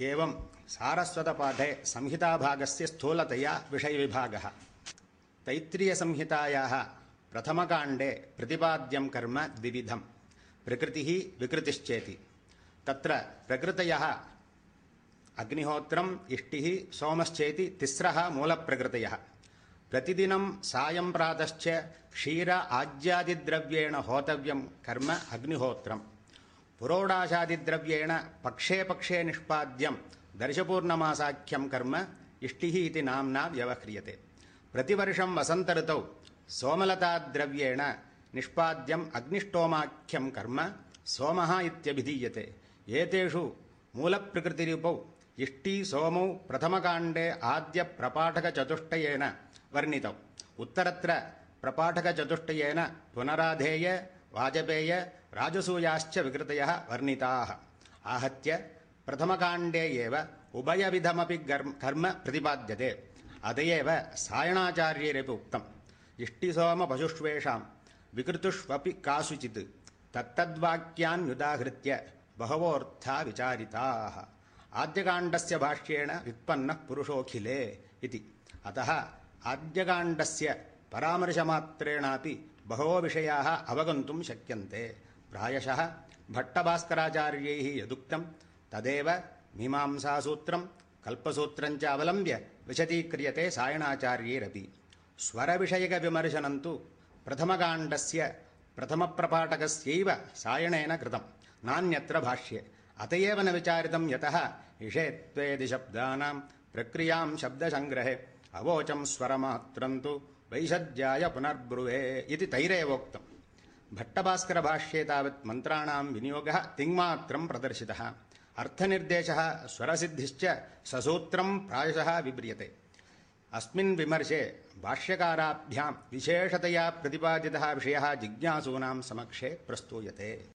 एवं सारस्वतपाठे संहिताभागस्य स्थूलतया विषयविभागः। तैत्तिरीयसंहितायाः प्रथमकाण्डे प्रतिपाद्यं कर्म द्विविधं प्रकृतिः विकृतिश्चेति। तत्र प्रकृतयः अग्निहोत्रम्, इष्टिः सोमश्चेति, तिस्रः मूलप्रकृतयः। प्रतिदिनं सायं प्रातश्च क्षीर आज्यादिद्रव्येण होतव्यं कर्म अग्निहोत्रम्। పురోడాశాదిద్రవ్యేణ పక్షే పక్షే నిష్పాద్యం దర్శపూర్ణమాసాఖ్యం కర్మ ఇష్టి ఇది నామ్నా వ్యవహ్రియతే. ప్రతివర్షం వసంత ఋతౌ సోమలతాద్రవ్యేణ నిష్పాద్యం అగ్నిష్టోమాఖ్యం కర్మ సోమ ఇత్యభిధీయతే. ఏతేషు మూల మూలప్రకృతిరూపౌ ఇష్టి సోమౌ ప్రథమకాండే ఆద్య ప్రపాఠకచతుష్టయేన వర్ణితం. ఉత్తరత్ర ప్రపాఠకచతుష్టయేన పునరాధేయ వాజపేయ राजसूयाश्च विकृतयः, वर्णिताः। आहत्य प्रथमकाण्डे एव उभयविधमपि कर्म प्रतिपाद्यते। अत एव सायणाचार्यैरपि उक्तम्। इष्टिसोमपशुष्वेषां विकृतुष्वपि कासुचित्। तत्तद्वाक्यान्युदाहृत्य बहवोऽर्था विचारिताः। आद्यकाण्डस्य भाष्येण व्युत्पन्नः पुरुषोऽखिले इति। अतः आद्यकाण्डस्य परामर्शमात्रेणापि बहवो विषयाः अवगन्तुं शक्यन्ते। ప్రాయశ భట్టభాస్కరాచార్యై యదుక్తం తదేవ మీమాంసాసూత్రం కల్పసూత్రంచ అవలంబ్య విశదీక్రియతే సాయణాచార్యైరపి. స్వరవిషయక విమర్శనంతు ప్రథమకాండస్ ప్రథమ ప్రథమప్రపాటకస్యైవ సాయణేన కృతం. నాణ్యత్ర భాష్యే. అత న విచారితం యత ఇషేత్వేది శబ్దానాం ప్రక్రియాం శబ్దసంగ్రహే. అవోచం స్వరమాత్రం తు వైషధ్యాయ పునర్బ్రువే. ఇది తైరేవోక్తం. भट्टभास्करभाष्ये तावत् मन्त्राणां विनियोगः तिङ्मात्रं प्रदर्शितः। अर्थनिर्देशः स्वरसिद्धिश्च ससूत्रं प्रायशः विव्रियते अस्मिन् विमर्शे भाष्यकाराभ्यां विशेषतया प्रतिपादितः विषयः जिज्ञासूनां समक्षे प्रस्तूयते।